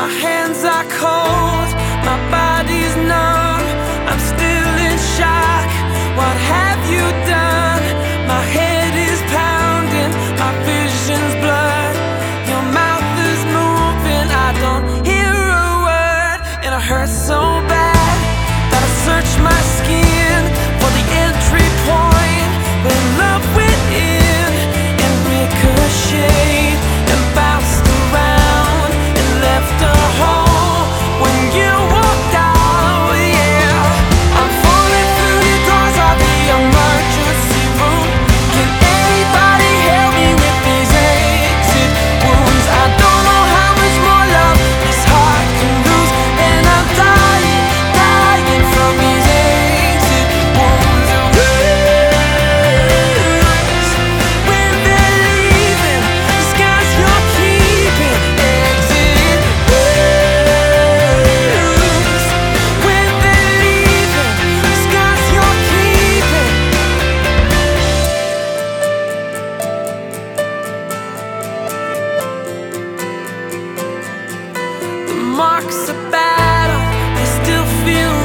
my hands are cold. rocks are battle, they still feel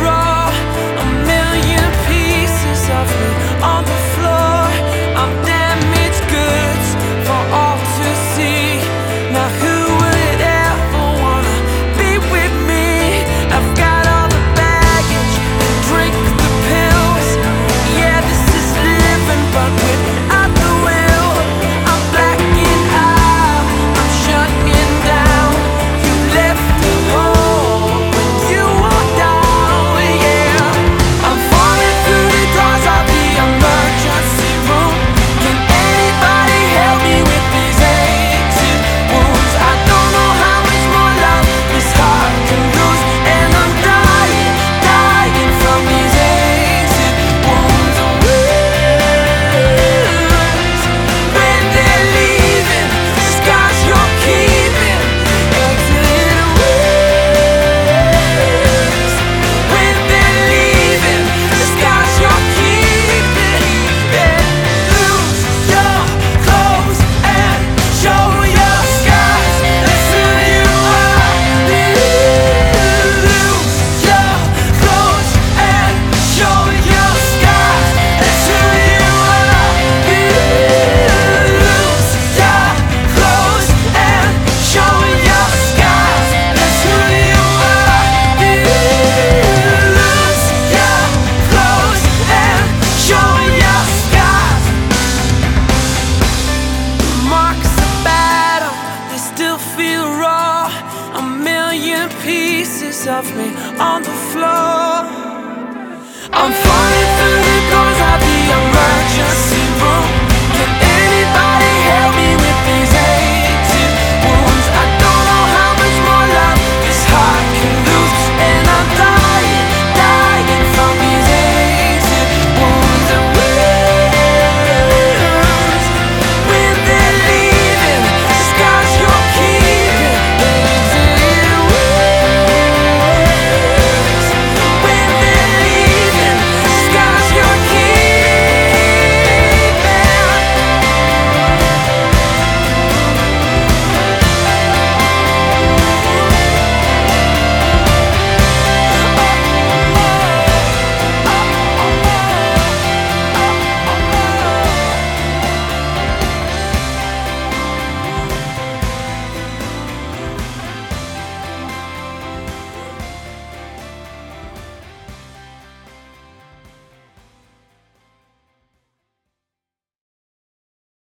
pieces of me on the floor.